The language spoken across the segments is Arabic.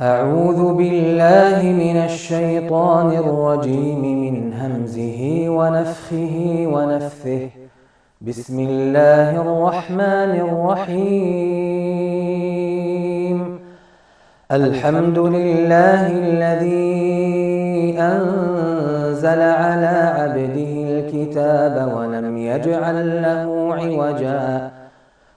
أعوذ بالله من الشيطان الرجيم من همزه ونفخه ونفثه. بسم الله الرحمن الرحيم. الحمد لله الذي أنزل على عبده الكتاب ولم يجعل له عوجا.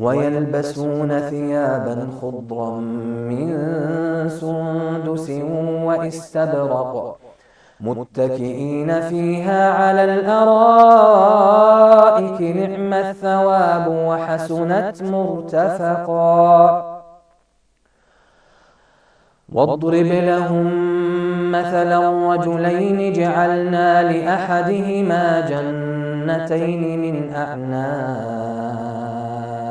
ويلبسون ثيابا خضرا من سندس واستبرق متكئين فيها على الأرائك نعم الثواب وحسنت مرتفقا. واضرب لهم مثلا رجلين جعلنا لأحدهما جنتين من أعناب.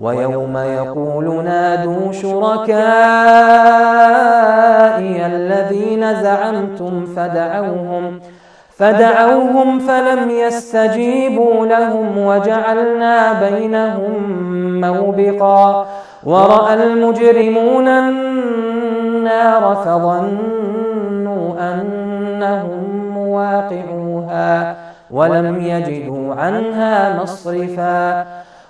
ويوم يقول نادوا شركائي الذين زعمتم فدعوهم فدعوهم فلم يستجيبوا لهم وجعلنا بينهم موبقا. ورأى المجرمون النار فظنوا أنهم مواقعوها ولم يجدوا عنها مصرفا.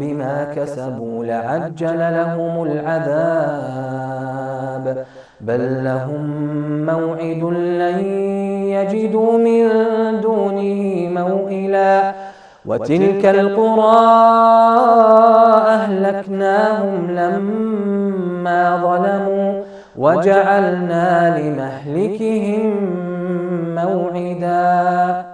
بما كسبوا لعجل لهم العذاب. بل لهم موعد لن يجدوا من دونه موئلا. وتلك القرى أهلكناهم لما ظلموا. وجعلنا لمهلكهم موعدا.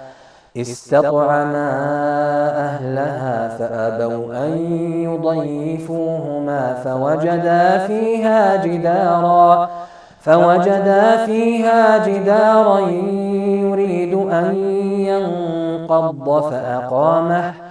استطعما أهلها فأبوا أن يضيفوهما فوجدا فيها جدارا فوجدا فيها جدارا يريد أن ينقض فأقامه.